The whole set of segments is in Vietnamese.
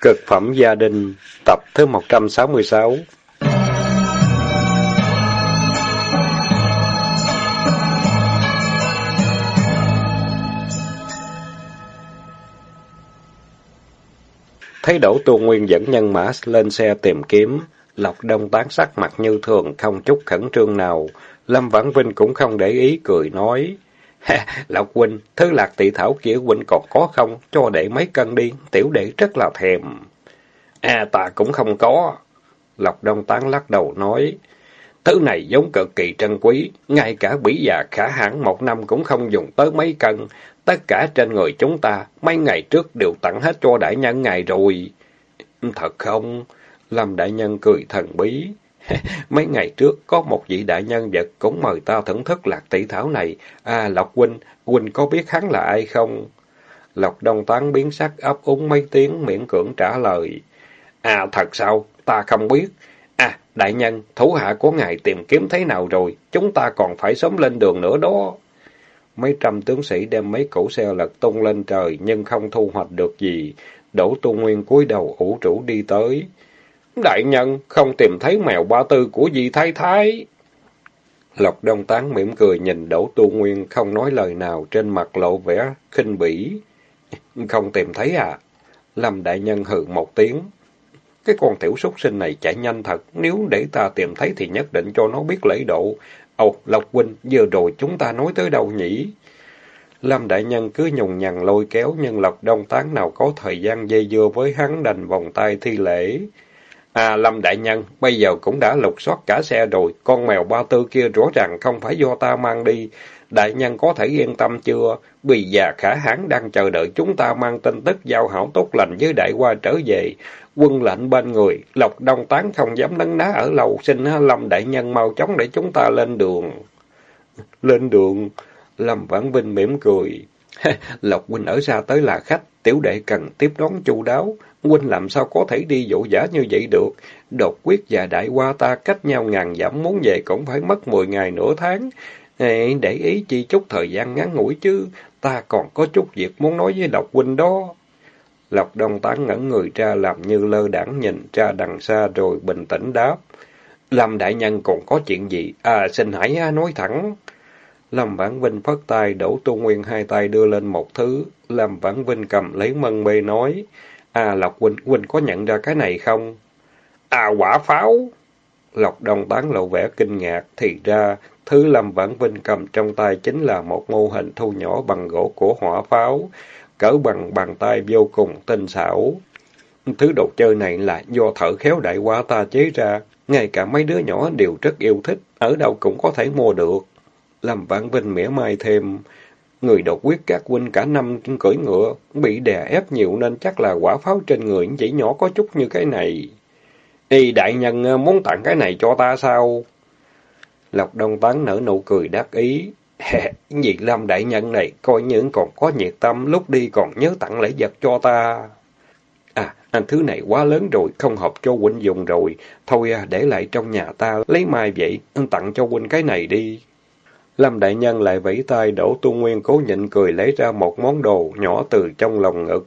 Cực phẩm gia đình, tập thứ 166 Thấy Đỗ Tu Nguyên dẫn nhân mã lên xe tìm kiếm, Lộc Đông tán sắc mặt như thường, không chút khẩn trương nào. Lâm Vãn Vinh cũng không để ý, cười nói. Lộc huynh, thứ lạc tỷ thảo kia huynh còn có không? Cho để mấy cân đi, tiểu đệ rất là thèm. À ta cũng không có. Lộc Đông Tán lắc đầu nói. Thứ này giống cực kỳ trân quý, ngay cả bỉ già khả hãn một năm cũng không dùng tới mấy cân. Tất cả trên người chúng ta, mấy ngày trước đều tặng hết cho đại nhân ngài rồi. Thật không? Lâm đại nhân cười thần bí. Mấy ngày trước, có một vị đại nhân vật cũng mời ta thưởng thức lạc tỷ thảo này. À, Lộc Huynh, Huynh có biết hắn là ai không? Lộc Đông Tán biến sắc ấp úng mấy tiếng, miễn cưỡng trả lời. À, thật sao? Ta không biết. À, đại nhân, thủ hạ của ngài tìm kiếm thế nào rồi? Chúng ta còn phải sớm lên đường nữa đó. Mấy trăm tướng sĩ đem mấy cỗ xe lật tung lên trời, nhưng không thu hoạch được gì. Đỗ Tu Nguyên cúi đầu ủ rũ đi tới. Đại nhân, không tìm thấy mèo ba tư của dì thái thái. Lộc Đông Tán mỉm cười nhìn Đỗ Tu Nguyên, không nói lời nào, trên mặt lộ vẻ khinh bỉ. Không tìm thấy à? Lâm Đại Nhân hừ một tiếng. Cái con tiểu súc sinh này chạy nhanh thật, nếu để ta tìm thấy thì nhất định cho nó biết lễ độ. Ồ, Lộc Huynh, vừa rồi chúng ta nói tới đâu nhỉ? Lâm Đại Nhân cứ nhùng nhằn lôi kéo, nhưng Lộc Đông Tán nào có thời gian dây dưa với hắn đành vòng tay thi lễ. À, Lâm Đại Nhân, bây giờ cũng đã lục soát cả xe rồi, con mèo ba tư kia rõ ràng không phải do ta mang đi. Đại Nhân có thể yên tâm chưa? Bì già khả hãn đang chờ đợi chúng ta mang tin tức giao hảo tốt lành với đại qua trở về. Quân lệnh bên người, Lộc Đông Tán không dám nấn ná ở lầu, xin Lâm Đại Nhân mau chóng để chúng ta lên đường. Lên đường? Lâm Vãn Vinh mỉm cười. Lộc huynh ở xa tới là khách, tiểu đệ cần tiếp đón chu đáo. Huynh làm sao có thể đi dỗ giả như vậy được? Đột quyết và đại qua ta cách nhau ngàn dặm muốn về cũng phải mất mười ngày nửa tháng. Để ý chi chút thời gian ngắn ngủi chứ, ta còn có chút việc muốn nói với Lộc huynh đó. Lộc Đông Tán ngẩn người ra làm như lơ đãng nhìn ra đằng xa rồi bình tĩnh đáp. Làm đại nhân còn có chuyện gì? À, xin hãy nói thẳng. Lâm Vãn Vinh phất tay, đổ tu nguyên hai tay đưa lên một thứ. Lâm Vãn Vinh cầm lấy mân bê nói. À, Lộc Huynh, Huynh có nhận ra cái này không? À, quả pháo! Lộc Đông Tán lộ vẻ kinh ngạc, thì ra, thứ Lâm Vãn Vinh cầm trong tay chính là một mô hình thu nhỏ bằng gỗ của hỏa pháo, cỡ bằng bàn tay vô cùng tinh xảo. Thứ đồ chơi này là do thợ khéo đại quá ta chế ra, ngay cả mấy đứa nhỏ đều rất yêu thích, ở đâu cũng có thể mua được làm vạn Vinh mỉa mai thêm, người đột quyết các huynh cả năm cưỡi ngựa, bị đè ép nhiều nên chắc là quả pháo trên người chỉ nhỏ có chút như cái này. Y đại nhân muốn tặng cái này cho ta sao? Lộc Đông Tán nở nụ cười đắc ý. Nhị Lâm đại nhân này coi như còn có nhiệt tâm, lúc đi còn nhớ tặng lễ vật cho ta. À, anh thứ này quá lớn rồi, không hợp cho huynh dùng rồi. Thôi à, để lại trong nhà ta, lấy mai vậy, anh tặng cho huynh cái này đi. Lâm Đại Nhân lại vẫy tay, đổ tu nguyên cố nhịn cười lấy ra một món đồ nhỏ từ trong lòng ngực.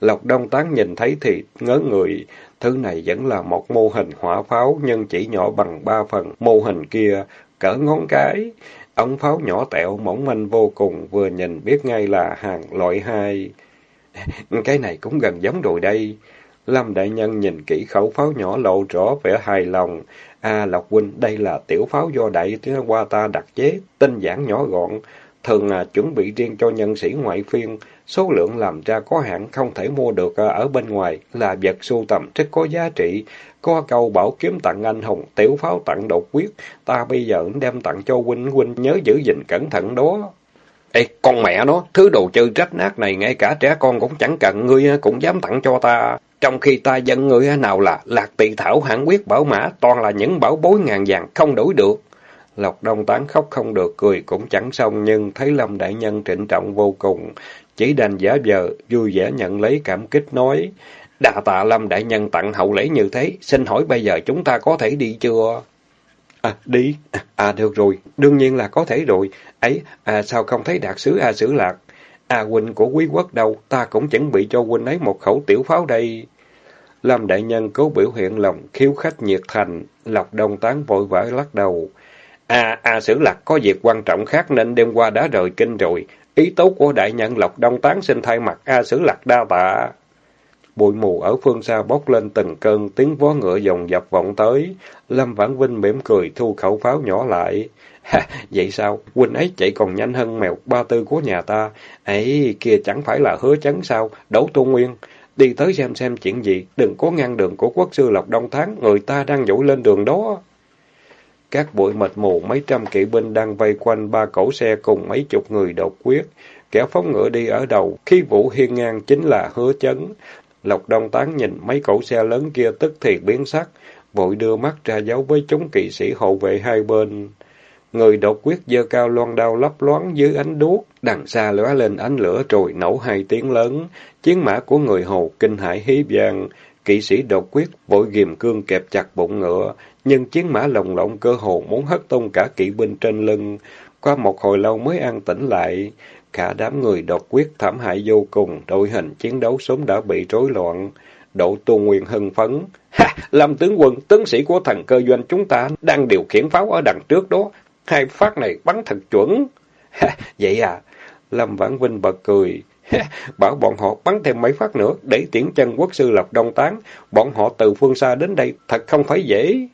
Lộc Đông Tán nhìn thấy thì ngớ người, thứ này vẫn là một mô hình hỏa pháo nhưng chỉ nhỏ bằng ba phần mô hình kia, cỡ ngón cái. Ống pháo nhỏ tẹo mỏng manh vô cùng, vừa nhìn biết ngay là hàng loại hai. Cái này cũng gần giống rồi đây. Lâm Đại Nhân nhìn kỹ khẩu pháo nhỏ lộ rõ vẻ hài lòng. À Lộc Huynh, đây là tiểu pháo do đại qua ta đặt chế, tinh giản nhỏ gọn, thường là chuẩn bị riêng cho nhân sĩ ngoại phiên, số lượng làm ra có hạn không thể mua được à, ở bên ngoài, là vật sưu tầm rất có giá trị. Có câu bảo kiếm tặng anh hùng, tiểu pháo tặng độc quyết, ta bây giờ đem tặng cho huynh, huynh nhớ giữ gìn cẩn thận đó. Ê, con mẹ nó, thứ đồ chơi rách nát này ngay cả trẻ con cũng chẳng cần, ngươi à, cũng dám tặng cho ta. Trong khi ta dân người nào là lạc tỳ thảo hãn quyết bảo mã, toàn là những bảo bối ngàn vàng không đổi được. Lộc Đông Tán khóc không được, cười cũng chẳng xong, nhưng thấy Lâm Đại Nhân trịnh trọng vô cùng, chỉ đành giả vờ, vui vẻ nhận lấy cảm kích nói. Đà tạ Lâm Đại Nhân tặng hậu lễ như thế, xin hỏi bây giờ chúng ta có thể đi chưa? À, đi. À, được rồi, đương nhiên là có thể rồi. Ấy, à, sao không thấy đạt sứ A Sử Lạc? À, huynh của quý quốc đâu, ta cũng chuẩn bị cho huynh ấy một khẩu tiểu pháo đây. Lâm Đại Nhân cố biểu hiện lòng khiếu khách nhiệt thành, Lộc Đông Tán vội vã lắc đầu. À, à Sử Lạc có việc quan trọng khác nên đêm qua đã rời kinh rồi. Ý tố của Đại Nhân Lộc Đông Tán xin thay mặt A Sử Lạc đa tạ. Bụi mù ở phương xa bốc lên từng cơn, tiếng vó ngựa dòng dập vọng tới. Lâm Vãn Vinh mỉm cười thu khẩu pháo nhỏ lại. Ha, vậy sao? Huynh ấy chạy còn nhanh hơn mèo ba tư của nhà ta. ấy kia chẳng phải là hứa chấn sao? Đấu tu nguyên. Đi tới xem xem chuyện gì. Đừng có ngăn đường của quốc sư Lộc Đông Thắng. Người ta đang dỗ lên đường đó. Các bụi mịt mù, mấy trăm kỵ binh đang vây quanh ba cẩu xe cùng mấy chục người đột quyết. Kẻ phóng ngựa đi ở đầu, khi vũ hiên ngang chính là hứa chấn. Lộc Đông Tán nhìn mấy cẩu xe lớn kia tức thì biến sắc, vội đưa mắt ra dấu với chúng kỵ sĩ hộ vệ hai bên. Người độc quyết dơ cao loan đao lấp loáng dưới ánh đuốc, đằng xa lóe lên ánh lửa rồi nổ hai tiếng lớn. Chiến mã của người Hồ kinh hải hí vang, kỵ sĩ độc quyết vội ghim cương kẹp chặt bụng ngựa, nhưng chiến mã lồng lộng cơ hồ muốn hất tung cả kỵ binh trên lưng. Qua một hồi lâu mới an tĩnh lại, cả đám người độc quyết thảm hại vô cùng, đội hình chiến đấu sớm đã bị rối loạn. Độ tu nguyên hưng phấn. Ha! Lâm tướng quân, tướng sĩ của thần cơ doanh chúng ta đang điều khiển pháo ở đằng trước đó. Hai phát này bắn thật chuẩn. Vậy à? Lâm Vãn Vinh bật cười. Bảo bọn họ bắn thêm mấy phát nữa để tiễn chân quốc sư lập đông tán. Bọn họ từ phương xa đến đây thật không phải dễ.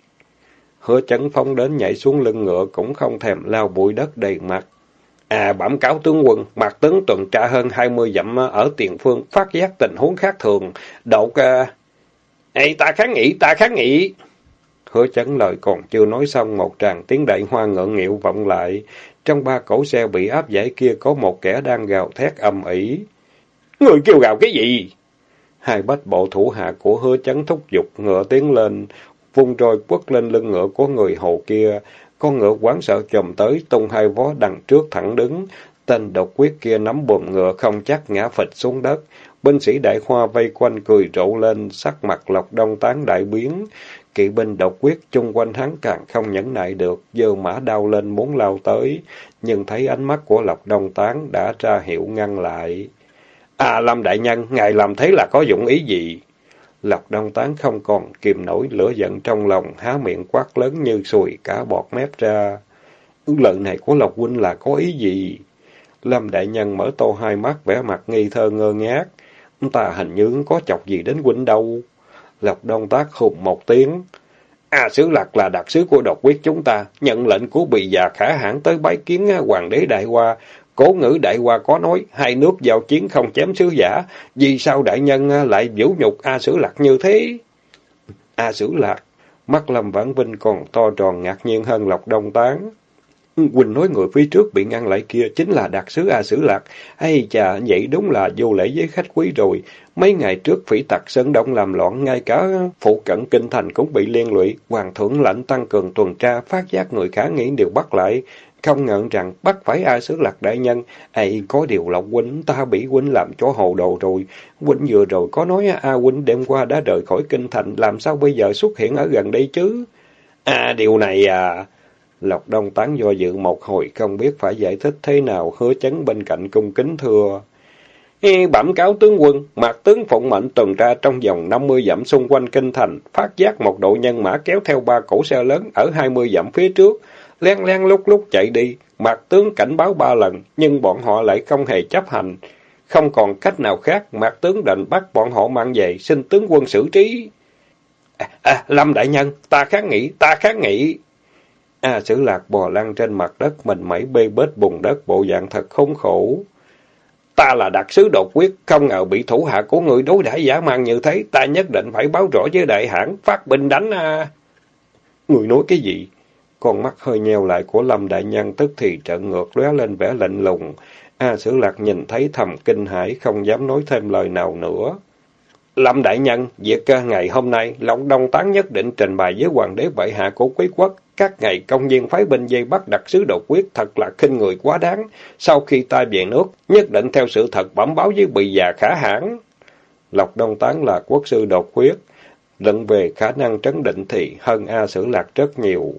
Hứa chấn phong đến nhảy xuống lưng ngựa cũng không thèm lao bụi đất đầy mặt. À, bẩm cáo tướng quân, mặt tướng tuần tra hơn hai mươi dặm ở tiền phương, phát giác tình huống khác thường. Đột... À... Ê, ta kháng nghị, ta kháng nghị! Hứa chấn lời còn chưa nói xong, một tràng tiếng đại hoa ngượng nghịu vọng lại. Trong ba cỗ xe bị áp giải kia có một kẻ đang gào thét âm ỉ. Người kêu gào cái gì? Hai bách bộ thủ hạ của hứa chấn thúc giục ngựa tiến lên, vung roi quất lên lưng ngựa của người hầu kia. Con ngựa quán sợ chồm tới, tung hai vó đằng trước thẳng đứng. Tên độc quyết kia nắm bùm ngựa không chắc ngã phịch xuống đất. Binh sĩ đại khoa vây quanh cười rộ lên, sắc mặt lộc đông tán đại biến. Kỵ binh độc quyết chung quanh hắn càng không nhẫn nại được, giơ mã đau lên muốn lao tới. Nhưng thấy ánh mắt của lộc đông tán đã ra hiệu ngăn lại. À, Lâm Đại Nhân, ngài làm thế là có dụng ý gì? Lộc Đông Tán không còn kìm nổi lửa giận trong lòng, há miệng quát lớn như sùi cả bọt mép ra. Lời này của Lộc Huynh là có ý gì? Lâm Đại Nhân mở to hai mắt, vẻ mặt nghi thơ ngơ ngác. Ta hình như có chọc gì đến Huynh đâu. Lộc Đông Tác hùng một tiếng. A Sứ Lạc là đặc sứ của độc quyết chúng ta, nhận lệnh của bị già khả hãn tới bái kiến à, hoàng đế Đại Hoa, Cố ngữ đại hoa có nói, hai nước giao chiến không chém sứ giả, vì sao đại nhân à, lại vũ nhục A sứ Lạc như thế? A sứ Lạc, mắt Lâm Vãn Vinh còn to tròn ngạc nhiên hơn Lộc Đông Tán. Quỳnh nói người phía trước bị ngăn lại kia chính là đặc sứ A Sử Lạc. Hay chà, vậy đúng là vô lễ với khách quý rồi. Mấy ngày trước phỉ tặc Sơn Đông làm loạn, ngay cả phụ cận kinh thành cũng bị liên lụy. Hoàng thượng lệnh tăng cường tuần tra, phát giác người khả nghĩ đều bắt lại. Không ngờ rằng bắt phải A Sứ Lạc Đại Nhân, Ây, có điều Lộc Huynh, ta bị Huynh làm cho hồ đồ rồi. Huynh vừa rồi có nói A Huynh đêm qua đã rời khỏi kinh thành, làm sao bây giờ xuất hiện ở gần đây chứ? À, điều này à... Lộc Đông tán do dự một hồi, không biết phải giải thích thế nào, hứa chấn bên cạnh cung kính thưa. Y bẩm cáo tướng quân, mặt tướng phụng mệnh tuần tra trong vòng 50 dặm xung quanh kinh thành, phát giác một đội nhân mã kéo theo ba cổ xe lớn ở 20 dặm phía trước len len lúc lúc chạy đi, mặt tướng cảnh báo ba lần, nhưng bọn họ lại không hề chấp hành. Không còn cách nào khác, mặt tướng định bắt bọn họ mang về, xin tướng quân xử trí. À, à, Lâm Đại Nhân, ta kháng nghị, ta kháng nghị. À, sử lạc bò lăn trên mặt đất, mình mẩy bê bết bùn đất, bộ dạng thật không khổ. Ta là đặc sứ đột quyết, không ngờ bị thủ hạ của người đối đãi giả mang như thế, ta nhất định phải báo rõ với đại hãn, phát binh đánh à. Người nói cái gì? Con mắt hơi nheo lại của Lâm Đại Nhân tức thì trợn ngược lóe lên vẻ lạnh lùng. A Sử Lạc nhìn thấy thầm kinh hãi, không dám nói thêm lời nào nữa. Lâm Đại Nhân, việc ngày hôm nay, lộng Đông Tán nhất định trình bày với Hoàng đế bệ hạ của quý quốc. Các ngày công viên phái binh dây bắt đặc sứ đột quyết thật là khinh người quá đáng. Sau khi ta về nước, nhất định theo sự thật bẩm báo với bị già khả hãn. Lộc Đông Tán là quốc sư đột quyết. Luận về khả năng trấn định thì hơn A Sử Lạc rất nhiều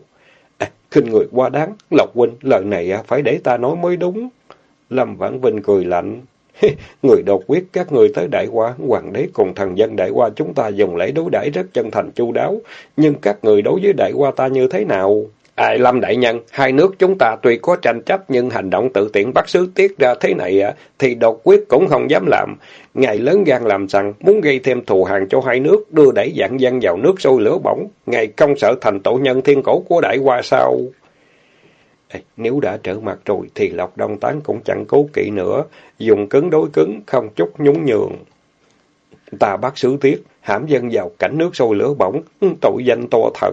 à, khinh người quá đáng, Lộc Huynh, lời này phải để ta nói mới đúng. Lâm Vãn Vinh cười lạnh. người đột quyết các người tới đại qua hoàng đế cùng thần dân đại qua chúng ta dùng lễ đối đãi rất chân thành chu đáo, nhưng các người đối với đại qua ta như thế nào? Ai Lâm đại nhân, hai nước chúng ta tuy có tranh chấp nhưng hành động tự tiện bắt sứ tiết ra thế này à, thì đột quyết cũng không dám làm. Ngài lớn gan làm rằng muốn gây thêm thù hằn cho hai nước, đưa đẩy dạng dân vào nước sôi lửa bỏng. Ngài không sợ thành tổ nhân thiên cổ của đại qua sao? Nếu đã trở mặt rồi thì Lộc Đông Tán cũng chẳng cố kỵ nữa, dùng cứng đối cứng, không chút nhún nhường. Ta bắt xử tiết, hãm dân vào cảnh nước sôi lửa bỏng, tội danh to thật.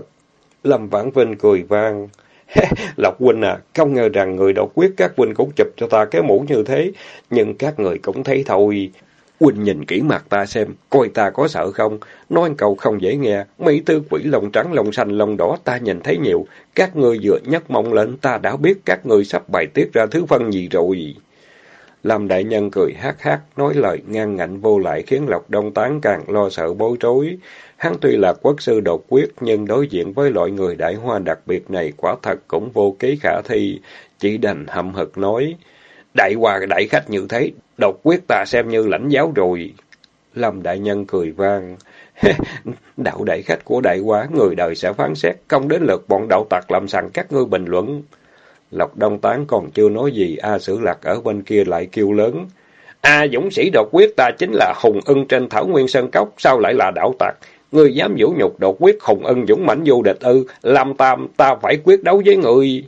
Lâm Vãn Vinh cười vang. Lộc huynh à, không ngờ rằng người độc quyết các huynh cũng chụp cho ta cái mũ như thế, nhưng các người cũng thấy thôi. Huynh nhìn kỹ mặt ta xem, coi ta có sợ không? Nói câu không dễ nghe, mỹ tư quỷ lông trắng lông xanh lông đỏ ta nhìn thấy nhiều. Các người vừa nhấc mông lên ta đã biết các người sắp bài tiết ra thứ phân gì rồi. Làm đại nhân cười hát hát, nói lời ngang ngạnh vô lại khiến Lộc Đông Tán càng lo sợ bối rối. Hắn tuy là quốc sư đột quyết, nhưng đối diện với loại người đại hoa đặc biệt này quả thật cũng vô kế khả thi, chỉ đành hậm hực nói. Đại hoa đại khách như thế, độc quyết ta xem như lãnh giáo rồi. Lâm đại nhân cười vang. đạo đại khách của đại quá người đời sẽ phán xét, không đến lượt bọn đạo tặc làm sằng các ngươi bình luận. Lộc Đông Tán còn chưa nói gì, A Sử Lạc ở bên kia lại kêu lớn. A dũng sĩ độc quyết ta chính là hùng ưng trên thảo nguyên sơn cốc, sao lại là đạo tặc? Ngươi dám vũ nhục độc quyết hùng ân dũng mãnh vô địch ư, làm tam, ta phải quyết đấu với người.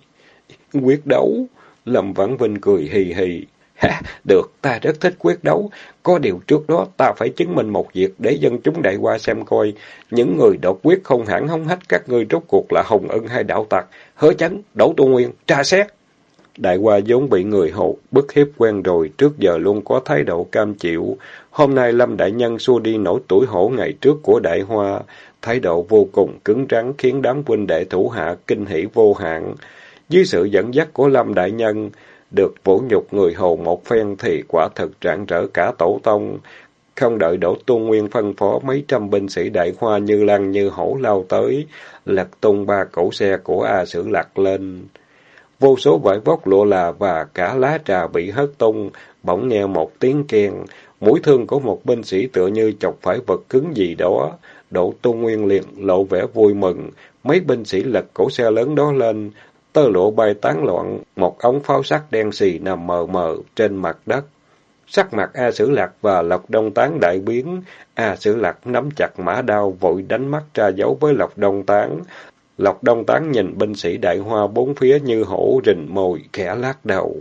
Quyết đấu? Lâm Vãn Vinh cười hì hì. Ha, được, ta rất thích quyết đấu. Có điều trước đó ta phải chứng minh một việc để dân chúng đại qua xem coi. Những người đột quyết không hẳn hống hách các ngươi rốt cuộc là hồng ân hay đạo tặc. Hứa chánh, đấu tu nguyên, tra xét. Đại qua vốn bị người hậu bức hiếp quen rồi, trước giờ luôn có thái độ cam chịu. Hôm nay Lâm Đại Nhân xua đi nỗi tuổi hổ ngày trước của Đại Hoa, thái độ vô cùng cứng rắn khiến đám huynh đệ thủ hạ kinh hỉ vô hạn. Dưới sự dẫn dắt của Lâm Đại Nhân, được vỗ nhục người hầu một phen thì quả thực trạng rỡ cả tổ tông. Không đợi đổ tu nguyên phân phó mấy trăm binh sĩ đại hoa như lăng như hổ lao tới, lật tung ba cổ xe của A Sử Lạc lên. Vô số vải vóc lụa là và cả lá trà bị hất tung, bỗng nghe một tiếng kèn, mũi thương của một binh sĩ tựa như chọc phải vật cứng gì đó. Đỗ Tu Nguyên liền lộ vẻ vui mừng, mấy binh sĩ lật cổ xe lớn đó lên, tơ lụa bay tán loạn, một ống pháo sắt đen xì nằm mờ mờ trên mặt đất. Sắc mặt A Sử Lạc và Lộc Đông Tán đại biến, A Sử Lạc nắm chặt mã đao vội đánh mắt ra dấu với Lộc Đông Tán. Lộc Đông Tán nhìn binh sĩ đại hoa bốn phía như hổ rình mồi, khẽ lắc đầu.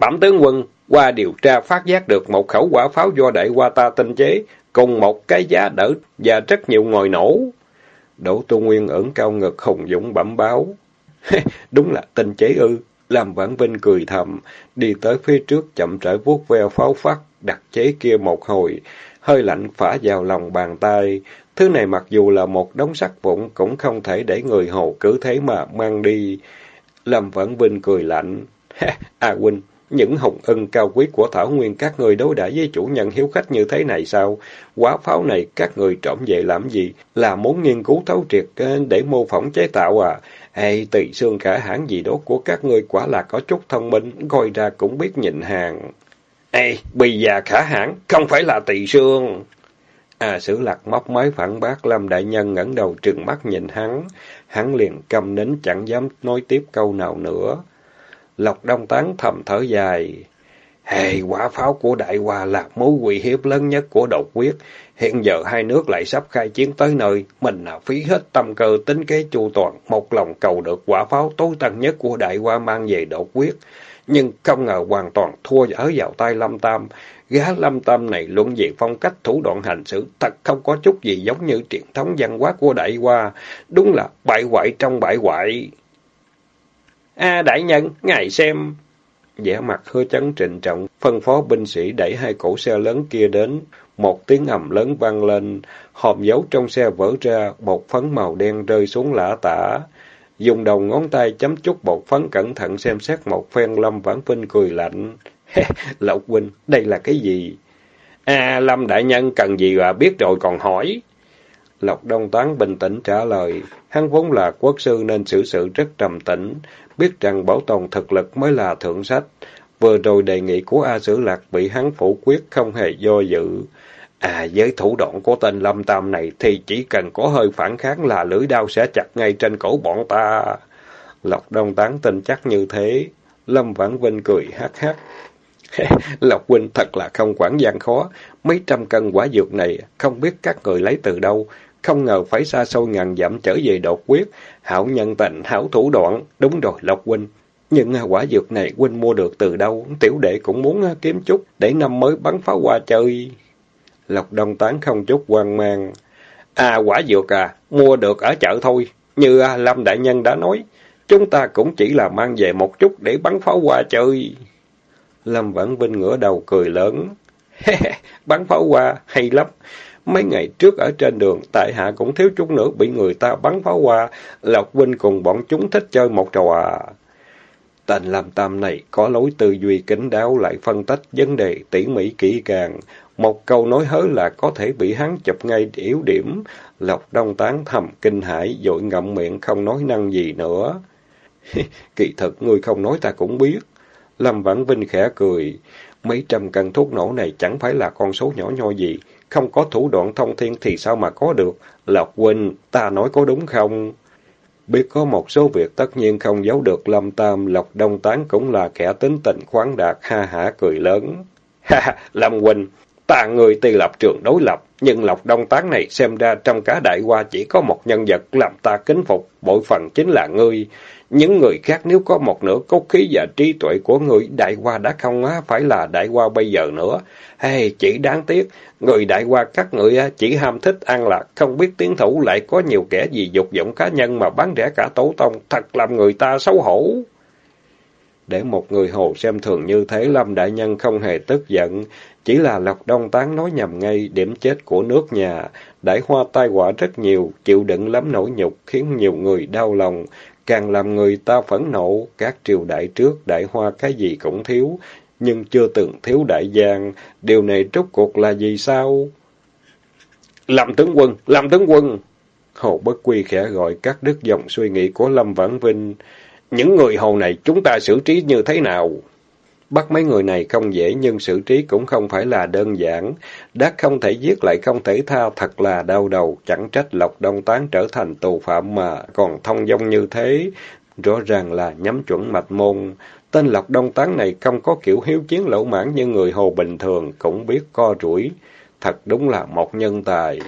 Bẩm tướng quân, qua điều tra phát giác được một khẩu quả pháo do đại hoa ta tinh chế, cùng một cái giá đỡ và rất nhiều ngòi nổ. Đỗ Tu Nguyên ẩn cao ngực hùng dũng bẩm báo. Đúng là tình chế ư. Làm Vãn Vinh cười thầm, đi tới phía trước chậm rãi vuốt ve pháo phát, đặt chế kia một hồi, hơi lạnh phả vào lòng bàn tay. Thứ này mặc dù là một đống sắt vụn cũng không thể để người hồ cứ thế mà mang đi. Lâm Vãn Vinh cười lạnh. À huynh, những hồng ân cao quý của Thảo Nguyên các người đối đãi với chủ nhân hiếu khách như thế này sao? Quá pháo này các người trộm về làm gì? Là muốn nghiên cứu thấu triệt ờ, để mô phỏng chế tạo à? Ê, tỳ xương khả hãn gì đó của các ngươi quả là có chút thông minh, coi ra cũng biết nhịn hàng. Ê, bì già khả hãn, không phải là tỳ xương. À, sử lạc móc máy phản bác, Lâm Đại Nhân ngẩng đầu trừng mắt nhìn hắn. Hắn liền cầm nín chẳng dám nói tiếp câu nào nữa. Lộc Đông Tán thầm thở dài. Hề, quả pháo của Đại Hòa là mối nguy hiếp lớn nhất của độc quyết. Hiện giờ hai nước lại sắp khai chiến tới nơi, mình là phí hết tâm cơ tính kế chu toàn, một lòng cầu được quả pháo tối tân nhất của Đại Hoa mang về độc quyết. Nhưng không ngờ hoàn toàn thua ở vào tay Lâm Tam. Gá Lâm Tam này luận về phong cách thủ đoạn hành xử thật không có chút gì giống như truyền thống văn hóa của Đại Hoa. Đúng là bại hoại trong bại hoại. A đại nhân, ngài xem. vẻ mặt hứa chấn trịnh trọng, phân phó binh sĩ đẩy hai cổ xe lớn kia đến. Một tiếng ầm lớn vang lên, hòm dấu trong xe vỡ ra, bột phấn màu đen rơi xuống lã tả. Dùng đầu ngón tay chấm chút bột phấn cẩn thận xem xét một phen Lâm Vãn Vinh cười lạnh. Lộc huynh, đây là cái gì? À, Lâm đại nhân cần gì mà biết rồi còn hỏi. Lộc Đông Toán bình tĩnh trả lời, hắn vốn là quốc sư nên xử sự rất trầm tĩnh, biết rằng bảo tồn thực lực mới là thượng sách. Vừa rồi đề nghị của A Sử Lạc bị hắn phủ quyết không hề do dự. À, với thủ đoạn của tên Lâm Tam này thì chỉ cần có hơi phản kháng là lưỡi đao sẽ chặt ngay trên cổ bọn ta. Lộc Đông Tán tin chắc như thế. Lâm Vãn Vinh cười hát hát. Lộc Huynh thật là không quản gian khó. Mấy trăm cân quả dược này không biết các người lấy từ đâu. Không ngờ phải xa xôi ngàn dặm trở về đột quyết. Hảo nhân tình, hảo thủ đoạn. Đúng rồi Lộc Huynh. Nhưng quả dược này Huynh mua được từ đâu? Tiểu đệ cũng muốn kiếm chút để năm mới bắn pháo hoa chơi. Lộc Đông Tán không chút hoang mang. À quả dược à, mua được ở chợ thôi. Như à, Lâm Đại Nhân đã nói, chúng ta cũng chỉ là mang về một chút để bắn pháo hoa chơi. Lâm Vãn Vinh ngửa đầu cười lớn. bắn pháo hoa, hay lắm. Mấy ngày trước ở trên đường, tại hạ cũng thiếu chút nữa bị người ta bắn pháo hoa. Lộc Vinh cùng bọn chúng thích chơi một trò à. Tên làm tam này có lối tư duy kính đáo lại phân tích vấn đề tỉ mỉ kỹ càng. Một câu nói hớ là có thể bị hắn chụp ngay yếu điểm. Lộc Đông Tán thầm kinh hãi, dội ngậm miệng không nói năng gì nữa. Kỳ thật, người không nói ta cũng biết. Lâm Vãn Vinh khẽ cười. Mấy trăm cân thuốc nổ này chẳng phải là con số nhỏ nhoi gì. Không có thủ đoạn thông thiên thì sao mà có được. Lộc Huynh, ta nói có đúng không? Biết có một số việc tất nhiên không giấu được Lâm Tam, Lộc Đông Tán cũng là kẻ tính tình khoáng đạt, ha hả cười lớn. Ha ha, Lâm Huynh, Ta người tuy lập trường đối lập, nhưng Lộc Đông Tán này xem ra trong cả đại hoa chỉ có một nhân vật làm ta kính phục, bội phần chính là ngươi. Những người khác nếu có một nửa cốt khí và trí tuệ của người, đại hoa đã không á phải là đại hoa bây giờ nữa. Hay chỉ đáng tiếc, người đại hoa các người chỉ ham thích ăn lạc, không biết tiến thủ lại có nhiều kẻ gì dục vọng cá nhân mà bán rẻ cả tổ tông, thật làm người ta xấu hổ. Để một người hồ xem thường như thế, Lâm Đại Nhân không hề tức giận, chỉ là Lộc Đông Tán nói nhầm ngay điểm chết của nước nhà. Đại hoa tai họa rất nhiều, chịu đựng lắm nỗi nhục, khiến nhiều người đau lòng. Càng làm người ta phẫn nộ, các triều đại trước, đại hoa cái gì cũng thiếu, nhưng chưa từng thiếu đại giang. Điều này rốt cuộc là gì sao? Lâm tướng quân, Lâm tướng quân! Hồ Bất Quy khẽ gọi các đứt dòng suy nghĩ của Lâm Vãn Vinh. Những người hầu này chúng ta xử trí như thế nào? Bắt mấy người này không dễ nhưng xử trí cũng không phải là đơn giản. Đát không thể giết lại không thể tha thật là đau đầu, chẳng trách Lộc Đông Tán trở thành tù phạm mà còn thông dong như thế. Rõ ràng là nhắm chuẩn mạch môn. Tên Lộc Đông Tán này không có kiểu hiếu chiến lỗ mãn như người hồ bình thường, cũng biết co rủi. Thật đúng là một nhân tài.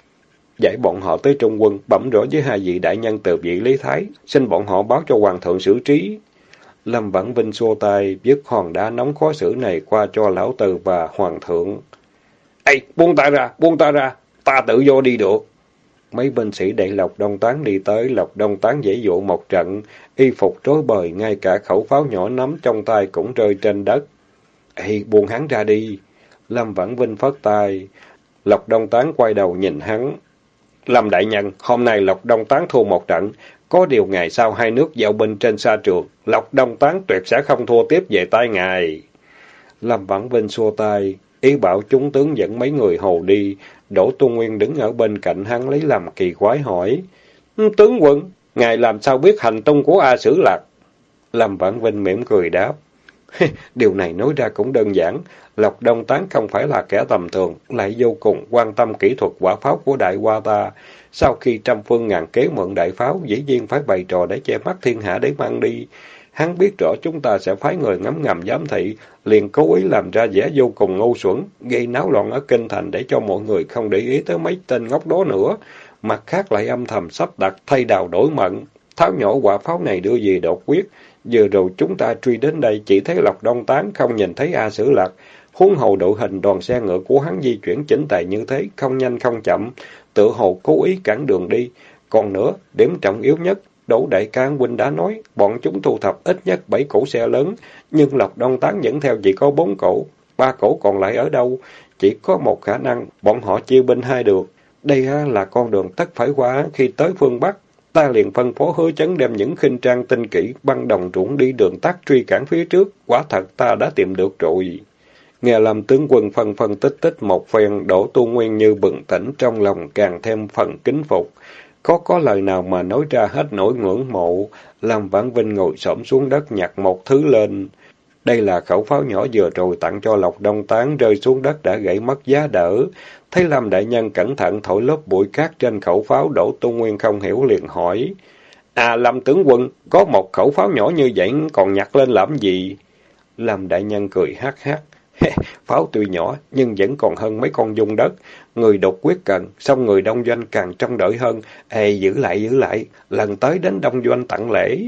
Giải bọn họ tới Trung quân, bẩm rõ với hai vị đại nhân từ vị Lý Thái, xin bọn họ báo cho Hoàng thượng xử trí. Lâm Vãn Vinh xua tay, dứt hòn đá nóng khó xử này qua cho lão từ và hoàng thượng. Ê, buông ta ra, buông ta ra, ta tự do đi được. Mấy binh sĩ đại Lộc Đông Tán đi tới, Lộc Đông Tán dễ dụ một trận, y phục rối bời, ngay cả khẩu pháo nhỏ nắm trong tay cũng rơi trên đất. Ê, buông hắn ra đi. Lâm Vãn Vinh phất tay. Lộc Đông Tán quay đầu nhìn hắn. Lâm Đại Nhân, hôm nay Lộc Đông Tán thua một trận, có điều ngày sau hai nước giao binh trên sa trường, Lộc Đông Tán tuyệt sẽ không thua tiếp về tay ngài. Lâm Vãn Vinh xua tay, ý bảo chúng tướng dẫn mấy người hầu đi. Đỗ Tu Nguyên đứng ở bên cạnh hắn lấy làm kỳ quái hỏi. Ừ, tướng quân, ngài làm sao biết hành tung của A Sử Lạc? Lâm Vãn Vinh mỉm cười đáp. Điều này nói ra cũng đơn giản. Lộc Đông Tán không phải là kẻ tầm thường, lại vô cùng quan tâm kỹ thuật quả pháo của đại hoa ta. Sau khi trăm phương ngàn kế mượn đại pháo, dĩ nhiên phải bày trò để che mắt thiên hạ để mang đi. Hắn biết rõ chúng ta sẽ phái người ngắm ngầm giám thị, liền cố ý làm ra vẻ vô cùng ngu xuẩn, gây náo loạn ở kinh thành để cho mọi người không để ý tới mấy tên ngốc đó nữa. Mặt khác lại âm thầm sắp đặt thay đào đổi mận, tháo nhỏ quả pháo này đưa về đột quyết. Vừa rồi chúng ta truy đến đây chỉ thấy Lộc Đông Tán không nhìn thấy A Sử Lạc, huống hồ đội hình đoàn xe ngựa của hắn di chuyển chỉnh tề như thế, không nhanh không chậm, tự hồ cố ý cản đường đi. Còn nữa, điểm trọng yếu nhất, Đỗ Đại ca huynh đã nói, bọn chúng thu thập ít nhất bảy cổ xe lớn, nhưng Lộc Đông Tán dẫn theo chỉ có bốn cổ, ba cổ còn lại ở đâu? Chỉ có một khả năng, bọn họ chia binh hai được. Đây là con đường tất phải qua khi tới phương Bắc. Ta liền phân phó hứa chấn đem những khinh trang tinh kỹ băng đồng ruộng đi đường tắt truy cản phía trước. Quả thật ta đã tìm được rồi. Nghe làm tướng quân phân phân tích tích một phen, đổ tu nguyên như bừng tỉnh trong lòng càng thêm phần kính phục. Có có lời nào mà nói ra hết nỗi ngưỡng mộ, làm vãn vinh ngồi xổm xuống đất nhặt một thứ lên. Đây là khẩu pháo nhỏ vừa rồi tặng cho Lộc Đông Tán rơi xuống đất đã gãy mất giá đỡ. Thấy Lâm Đại Nhân cẩn thận thổi lớp bụi cát trên khẩu pháo đổ tu nguyên không hiểu liền hỏi. À Lâm tướng quân, có một khẩu pháo nhỏ như vậy còn nhặt lên làm gì? Lâm Đại Nhân cười hát hát. pháo tuy nhỏ nhưng vẫn còn hơn mấy con dung đất. Người đột quyết cần, xong người đông doanh càng trông đợi hơn. Ê, giữ lại, giữ lại, lần tới đến đông doanh tặng lễ.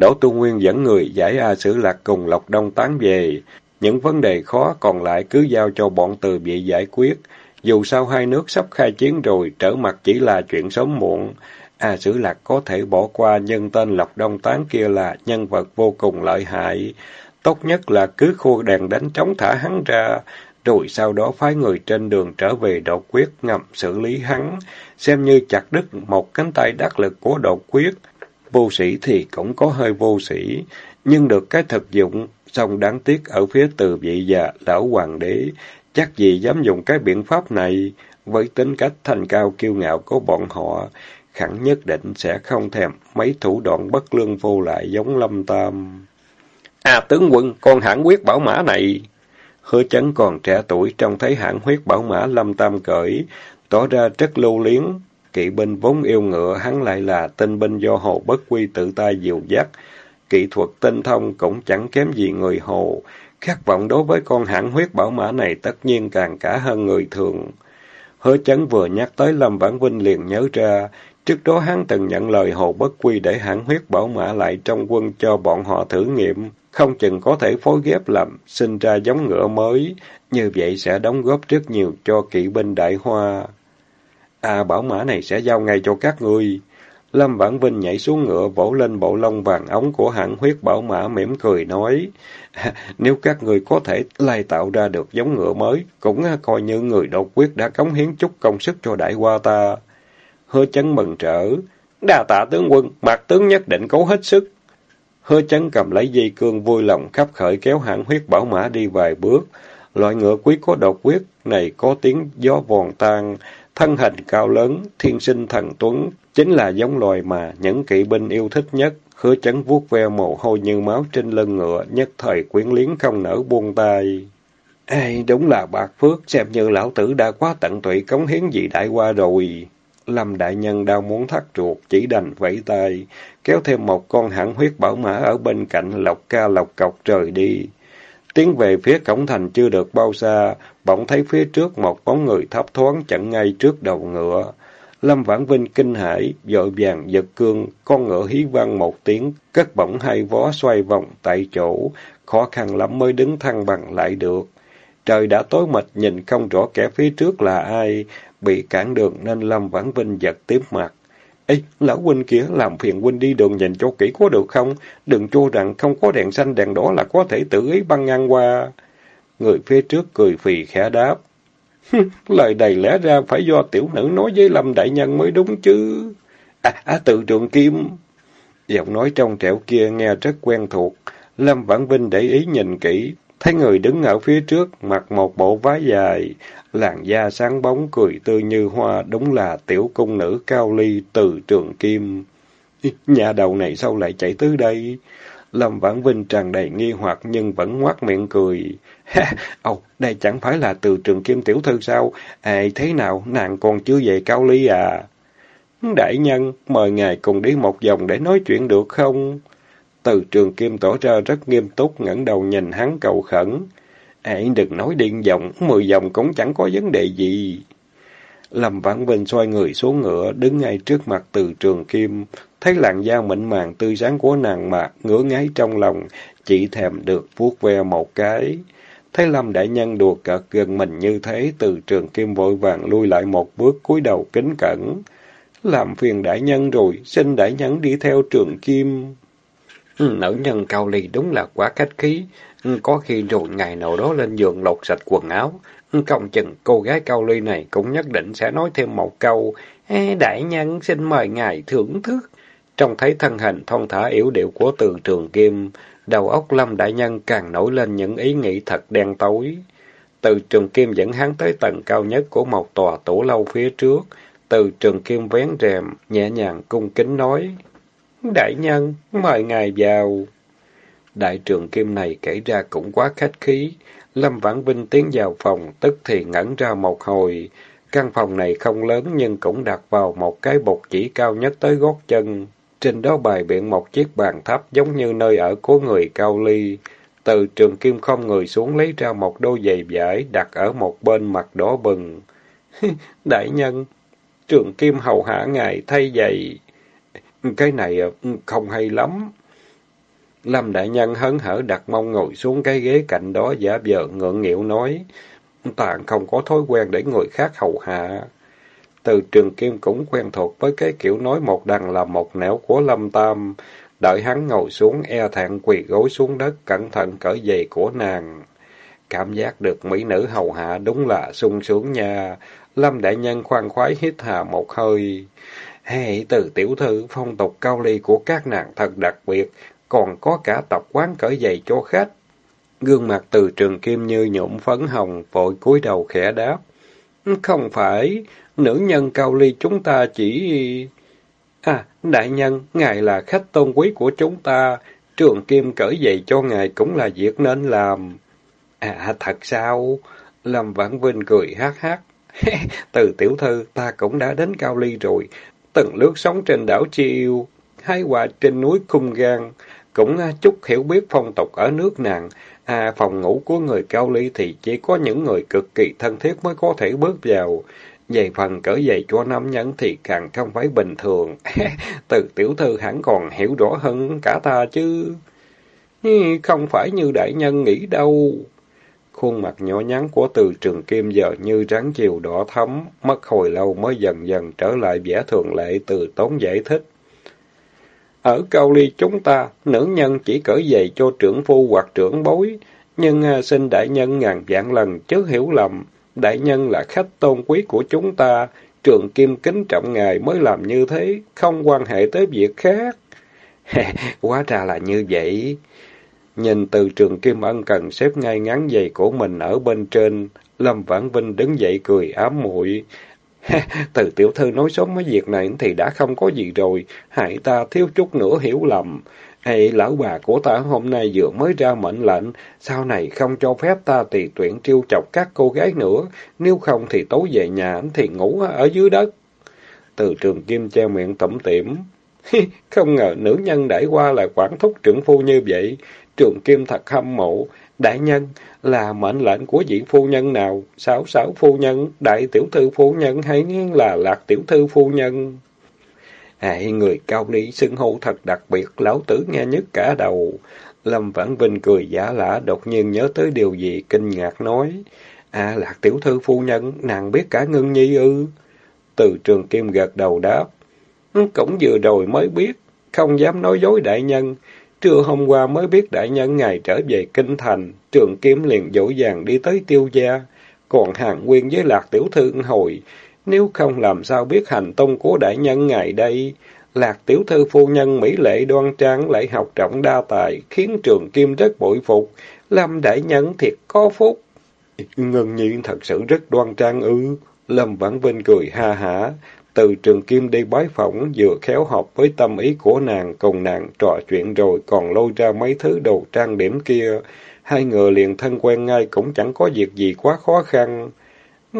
Đỗ Tu Nguyên dẫn người giải A Sử Lạc cùng Lộc Đông tán về. Những vấn đề khó còn lại cứ giao cho bọn từ bị giải quyết. Dù sao hai nước sắp khai chiến rồi, trở mặt chỉ là chuyện sớm muộn. A Sử Lạc có thể bỏ qua nhưng tên Lộc Đông Tán kia là nhân vật vô cùng lợi hại. Tốt nhất là cứ khô đèn đánh trống thả hắn ra, rồi sau đó phái người trên đường trở về đột quyết ngầm xử lý hắn, xem như chặt đứt một cánh tay đắc lực của đột quyết. Vô sĩ thì cũng có hơi vô sĩ, nhưng được cái thực dụng, song đáng tiếc ở phía từ vị già lão hoàng đế, chắc gì dám dùng cái biện pháp này, với tính cách thành cao kiêu ngạo của bọn họ, khẳng nhất định sẽ không thèm mấy thủ đoạn bất lương vô lại giống Lâm Tam. À tướng quân, con hãng quyết bảo mã này. Hứa chấn còn trẻ tuổi trông thấy hãng huyết bảo mã Lâm Tam cởi, tỏ ra rất lưu liếng. Kỵ binh vốn yêu ngựa, hắn lại là tinh binh do Hồ Bất Quy tự tay dìu dắt. Kỹ thuật tinh thông cũng chẳng kém gì người Hồ. Khát vọng đối với con hãng huyết bảo mã này tất nhiên càng cả hơn người thường. Hứa chấn vừa nhắc tới Lâm Vãn Vinh liền nhớ ra, trước đó hắn từng nhận lời Hồ Bất Quy để hãng huyết bảo mã lại trong quân cho bọn họ thử nghiệm không chừng có thể phối ghép làm, sinh ra giống ngựa mới, như vậy sẽ đóng góp rất nhiều cho kỵ binh đại hoa. À, bảo mã này sẽ giao ngay cho các ngươi. Lâm Vãn Vinh nhảy xuống ngựa, vỗ lên bộ lông vàng ống của hãng huyết bảo mã mỉm cười nói, nếu các người có thể lai tạo ra được giống ngựa mới, cũng coi như người đột quyết đã cống hiến chút công sức cho đại hoa ta. Hứa chấn mừng trở, đa tạ tướng quân, mặt tướng nhất định cố hết sức. Hứa chấn cầm lấy dây cương vui lòng khắp khởi kéo hãng huyết bảo mã đi vài bước. Loại ngựa quý có độc huyết này có tiếng gió vòn tan, thân hình cao lớn, thiên sinh thần tuấn, chính là giống loài mà những kỵ binh yêu thích nhất. Hứa chấn vuốt ve mồ hôi như máu trên lưng ngựa, nhất thời quyến liếng không nở buông tay. Ê, đúng là bạc phước, xem như lão tử đã quá tận tụy cống hiến gì đại qua rồi. Lâm đại nhân đau muốn thắt ruột, chỉ đành vẫy tay, kéo thêm một con hãng huyết bảo mã ở bên cạnh lộc ca lộc cọc rời đi. Tiến về phía cổng thành chưa được bao xa, bỗng thấy phía trước một bóng người thấp thoáng chặn ngay trước đầu ngựa. Lâm Vãn Vinh kinh hãi, vội vàng giật cương, con ngựa hí vang một tiếng, cất bổng hai vó xoay vòng tại chỗ, khó khăn lắm mới đứng thăng bằng lại được. Trời đã tối mịt nhìn không rõ kẻ phía trước là ai, bị cản đường nên Lâm Vãn Vinh giật tiếp mặt. Ê, lão huynh kia, làm phiền huynh đi đường nhìn cho kỹ có được không? Đừng cho rằng không có đèn xanh đèn đỏ là có thể tự ý băng ngang qua. Người phía trước cười phì khẽ đáp. Lời đầy lẽ ra phải do tiểu nữ nói với Lâm Đại Nhân mới đúng chứ. À, à tự trường kim. Giọng nói trong trẻo kia nghe rất quen thuộc. Lâm Vãn Vinh để ý nhìn kỹ, thấy người đứng ở phía trước, mặc một bộ váy dài, làn da sáng bóng cười tươi như hoa, đúng là tiểu cung nữ cao ly từ trường kim. Nhà đầu này sao lại chạy tới đây? Lâm Vãn Vinh tràn đầy nghi hoặc nhưng vẫn ngoác miệng cười. Ha, ồ, đây chẳng phải là từ trường kim tiểu thư sao? À, thế nào, nàng còn chưa về cao ly à? Đại nhân, mời ngài cùng đi một vòng để nói chuyện được không? Từ trường kim tỏ ra rất nghiêm túc, ngẩng đầu nhìn hắn cầu khẩn. Hãy đừng nói điên vòng, mười dòng cũng chẳng có vấn đề gì. Lâm Vãn Vinh xoay người xuống ngựa, đứng ngay trước mặt từ trường kim, thấy làn da mịn màng tươi sáng của nàng mà ngứa ngáy trong lòng, chỉ thèm được vuốt ve một cái. Thấy Lâm Đại Nhân đùa cợt gần mình như thế, từ trường kim vội vàng lui lại một bước cúi đầu kính cẩn. Làm phiền Đại Nhân rồi, xin Đại Nhân đi theo trường kim. Ừ, nữ nhân cao ly đúng là quá khách khí, ừ, có khi rồi ngày nào đó lên giường lột sạch quần áo, ừ, không chừng cô gái cao ly này cũng nhất định sẽ nói thêm một câu, đại nhân xin mời ngài thưởng thức. Trong thấy thân hình thon thả yếu điệu của từ trường kim, đầu óc lâm đại nhân càng nổi lên những ý nghĩ thật đen tối. Từ trường kim dẫn hắn tới tầng cao nhất của một tòa tủ lâu phía trước. Từ trường kim vén rèm, nhẹ nhàng cung kính nói. Đại nhân, mời ngài vào. Đại trường kim này kể ra cũng quá khách khí. Lâm Vãn Vinh tiến vào phòng, tức thì ngẩn ra một hồi. Căn phòng này không lớn nhưng cũng đặt vào một cái bục chỉ cao nhất tới gót chân. Trên đó bài biện một chiếc bàn thấp giống như nơi ở của người cao ly. Từ trường kim không người xuống lấy ra một đôi giày vải đặt ở một bên mặt đỏ bừng. Đại nhân, trường kim hầu hạ ngài thay giày. Cái này ờ, không hay lắm. Lâm đại nhân hấn hở đặt mông ngồi xuống cái ghế cạnh đó, giả vờ ngượng nghịu nói. Tạng không có thói quen để người khác hầu hạ. Từ trường kim cũng quen thuộc với cái kiểu nói một đằng là một nẻo của Lâm Tam. Đợi hắn ngồi xuống e thẹn quỳ gối xuống đất, cẩn thận cởi giày của nàng. Cảm giác được mỹ nữ hầu hạ đúng là sung sướng nha. Lâm đại nhân khoan khoái hít hà một hơi. Hệ từ tiểu thư phong tục cao ly của các nàng thật đặc biệt, còn có cả tập quán cởi giày cho khách. Gương mặt từ trường kim như nhuộm phấn hồng, vội cúi đầu khẽ đáp. Không phải, nữ nhân cao ly chúng ta chỉ... À, đại nhân, ngài là khách tôn quý của chúng ta, trường kim cởi giày cho ngài cũng là việc nên làm. À, thật sao? Lâm Vãn Vinh cười hát hát. Từ tiểu thư, ta cũng đã đến Cao Ly rồi, từng lướt sống trên đảo Chiêu, hái quả trên núi Cung Gan, cũng à, chút hiểu biết phong tục ở nước nàng. À, phòng ngủ của người Cao Ly thì chỉ có những người cực kỳ thân thiết mới có thể bước vào. Về phần cỡ giày cho nam nhân thì càng không phải bình thường. Từ tiểu thư hẳn còn hiểu rõ hơn cả ta chứ. Không phải như đại nhân nghĩ đâu. Khuôn mặt nhỏ nhắn của từ trường kim giờ như rắn chiều đỏ thắm, mất hồi lâu mới dần dần trở lại vẻ thường lệ từ tốn giải thích. Ở Cao Ly chúng ta, nữ nhân chỉ cởi giày cho trưởng phu hoặc trưởng bối, nhưng à, xin đại nhân ngàn vạn lần chớ hiểu lầm, đại nhân là khách tôn quý của chúng ta, trường kim kính trọng ngài mới làm như thế, không quan hệ tới việc khác. Quá ra là như vậy. Nhìn từ trường Kim Ân Cần xếp ngay ngắn giày của mình ở bên trên, Lâm Vãn Vinh đứng dậy cười ám muội Từ tiểu thư nói sớm mấy việc này thì đã không có gì rồi, hại ta thiếu chút nữa hiểu lầm. Ê, lão bà của ta hôm nay vừa mới ra mệnh lệnh, sau này không cho phép ta tùy tuyển trêu chọc các cô gái nữa, nếu không thì tối về nhà thì ngủ ở dưới đất. Từ trường kim che miệng tẩm tiểm. không ngờ nữ nhân đẩy qua là quản thúc trưởng phu như vậy, Trường Kim thật hâm mộ. Đại nhân, là mệnh lệnh của diện phu nhân nào? Sáu sáu phu nhân, đại tiểu thư phu nhân hay là lạc tiểu thư phu nhân? Hai người cao ni xưng hô thật đặc biệt, lão tử nghe nhất cả đầu. Lâm Vãn Vinh cười giả lạ đột nhiên nhớ tới điều gì, kinh ngạc nói. À, lạc tiểu thư phu nhân, nàng biết cả ngưng nhi ư? Từ trường kim gật đầu đáp. Cũng vừa rồi mới biết, không dám nói dối đại nhân. Trưa hôm qua mới biết đại nhân ngài trở về kinh thành, trường kiếm liền dỗ dàng đi tới tiêu gia, còn hàng nguyên với lạc tiểu thư hồi, nếu không làm sao biết hành tông của đại nhân ngài đây. Lạc tiểu thư phu nhân mỹ lệ đoan trang lại học trọng đa tài, khiến trường kim rất bội phục. làm đại nhân thiệt có phúc. Ngân nhiên thật sự rất đoan trang ư. Lâm Vãn Vinh cười ha hả. Từ trường kim đi bái phỏng, vừa khéo hợp với tâm ý của nàng, cùng nàng trò chuyện rồi còn lôi ra mấy thứ đồ trang điểm kia. Hai người liền thân quen ngay cũng chẳng có việc gì quá khó khăn.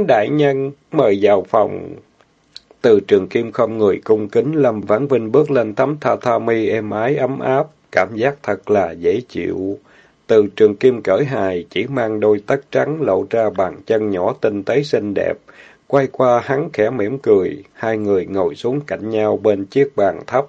Đại nhân, mời vào phòng. Từ trường kim không người cung kính, Lâm Vãn Vinh bước lên tấm tha tha mi êm ái ấm áp, cảm giác thật là dễ chịu. Từ trường kim cởi hài, chỉ mang đôi tất trắng lộ ra bàn chân nhỏ tinh tế xinh đẹp, Quay qua hắn khẽ mỉm cười, hai người ngồi xuống cạnh nhau bên chiếc bàn thấp.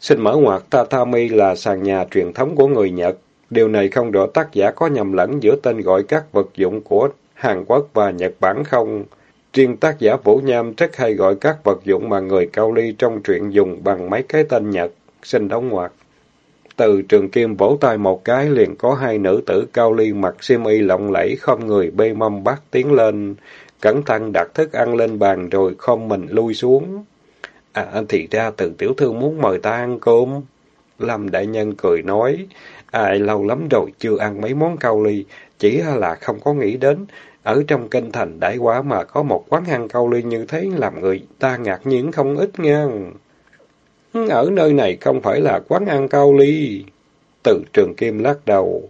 Xin mở ngoặt tatami là sàn nhà truyền thống của người Nhật. Điều này không rõ tác giả có nhầm lẫn giữa tên gọi các vật dụng của Hàn Quốc và Nhật Bản không. Riêng tác giả Vũ Nham rất hay gọi các vật dụng mà người cao ly trong truyện dùng bằng mấy cái tên Nhật. Xin đóng ngoặt. Từ trường kim vỗ tay một cái liền có hai nữ tử cao ly mặc xiêm y lộng lẫy không người bê mâm bát tiến lên cẩn thận đặt thức ăn lên bàn rồi không mình lui xuống. À, thì ra từ tiểu thư muốn mời ta ăn cơm. Lâm đại nhân cười nói, ai lâu lắm rồi chưa ăn mấy món cao ly, chỉ là không có nghĩ đến. Ở trong kinh thành đại quá mà có một quán ăn cao ly như thế làm người ta ngạc nhiên không ít nha. Ở nơi này không phải là quán ăn cao ly. Từ trường kim lắc đầu.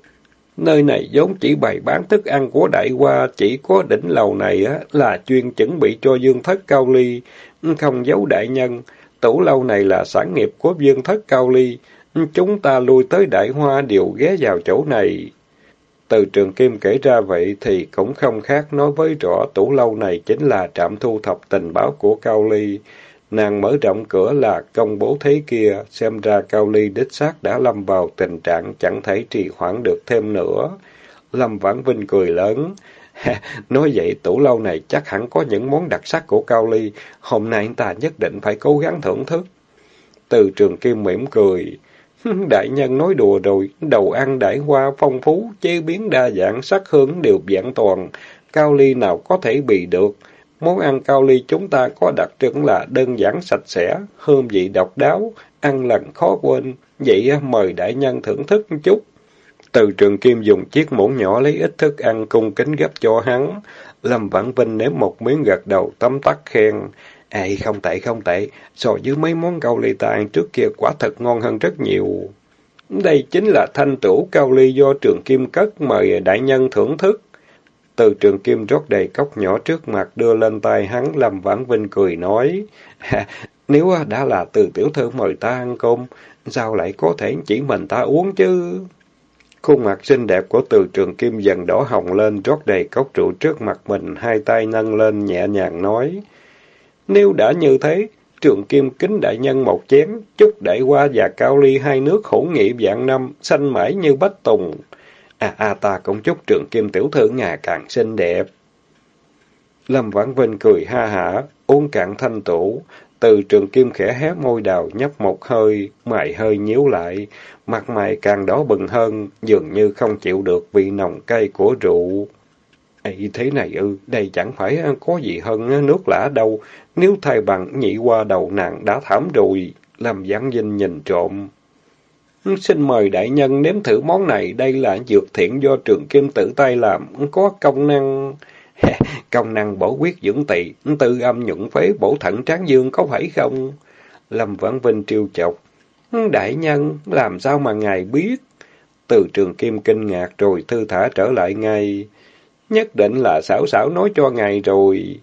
Nơi này vốn chỉ bày bán thức ăn của đại hoa, chỉ có đỉnh lầu này á là chuyên chuẩn bị cho dương thất cao ly, không giấu đại nhân. Tủ lâu này là sản nghiệp của dương thất cao ly, chúng ta lui tới đại hoa đều ghé vào chỗ này. Từ trường kim kể ra vậy thì cũng không khác nói với rõ tủ lâu này chính là trạm thu thập tình báo của Cao Ly. Nàng mở rộng cửa là công bố thế kia, xem ra Cao Ly đích xác đã lâm vào tình trạng chẳng thể trì hoãn được thêm nữa. Lâm Vãn Vinh cười lớn. Nói vậy tủ lâu này chắc hẳn có những món đặc sắc của Cao Ly, hôm nay ta nhất định phải cố gắng thưởng thức. Từ trường kim mỉm cười. Đại nhân nói đùa rồi, đầu ăn đại hoa phong phú, chế biến đa dạng, sắc hương đều vẹn toàn, cao ly nào có thể bị được. Món ăn cao ly chúng ta có đặc trưng là đơn giản sạch sẽ, hương vị độc đáo, ăn lần khó quên. Vậy mời đại nhân thưởng thức chút. Từ trường kim dùng chiếc muỗng nhỏ lấy ít thức ăn cung kính gấp cho hắn. Lâm Vãn Vinh nếm một miếng gật đầu tấm tắc khen. Ê, không tệ, không tệ, so với mấy món cao ly ta ăn trước kia quả thật ngon hơn rất nhiều. Đây chính là thanh tửu cao ly do trường kim cất mời đại nhân thưởng thức. Từ trường kim rót đầy cốc nhỏ trước mặt đưa lên tay hắn, làm vãn vinh cười nói. Nếu đã là từ tiểu thư mời ta ăn cơm, sao lại có thể chỉ mình ta uống chứ? Khuôn mặt xinh đẹp của từ trường kim dần đỏ hồng lên, rót đầy cốc rượu trước mặt mình, hai tay nâng lên nhẹ nhàng nói. Nếu đã như thế, trường kim kính đại nhân một chén, chúc đại hoa và cao ly hai nước hữu nghị vạn năm, xanh mãi như bách tùng. À, à ta cũng chúc trường kim tiểu thư ngà càng xinh đẹp. Lâm Vãn Vinh cười ha hả, uống cạn thanh tủ. Từ trường kim khẽ hé môi đào nhấp một hơi, mày hơi nhíu lại, mặt mày càng đỏ bừng hơn, dường như không chịu được vị nồng cay của rượu. Ê, thế này ư, đây chẳng phải có gì hơn nước lã đâu, nếu thay bằng nhị qua đầu nàng đã thảm rồi, làm gián dinh nhìn trộm. Xin mời đại nhân nếm thử món này, đây là dược thiện do trường kim tự tay làm, có công năng... công năng bổ quyết dưỡng tỵ, tư âm nhuận phế, bổ thận tráng dương có phải không? Lâm Vãn Vinh triêu chọc. Đại nhân, làm sao mà ngài biết? Từ trường kim kinh ngạc rồi thư thả trở lại ngay. Nhất định là xảo xảo nói cho ngài rồi.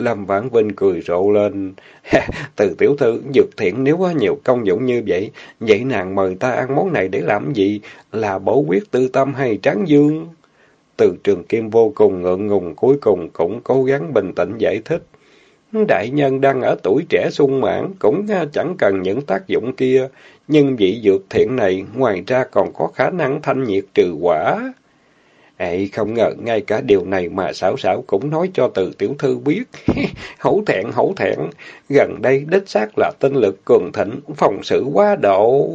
Lâm Vãn Vinh cười rộ lên. Từ tiểu thư, dược thiện nếu có nhiều công dụng như vậy, vậy nàng mời ta ăn món này để làm gì? Là bổ quyết tư tâm hay tráng dương? Từ trường kim vô cùng ngượng ngùng, cuối cùng cũng cố gắng bình tĩnh giải thích. Đại nhân đang ở tuổi trẻ sung mãn, cũng chẳng cần những tác dụng kia, nhưng vị dược thiện này ngoài ra còn có khả năng thanh nhiệt trừ quả. Ê, không ngờ ngay cả điều này mà xảo xảo cũng nói cho từ tiểu thư biết. hổ thẹn, hổ thẹn. Gần đây đích xác là tinh lực cường thịnh, phòng sự quá độ.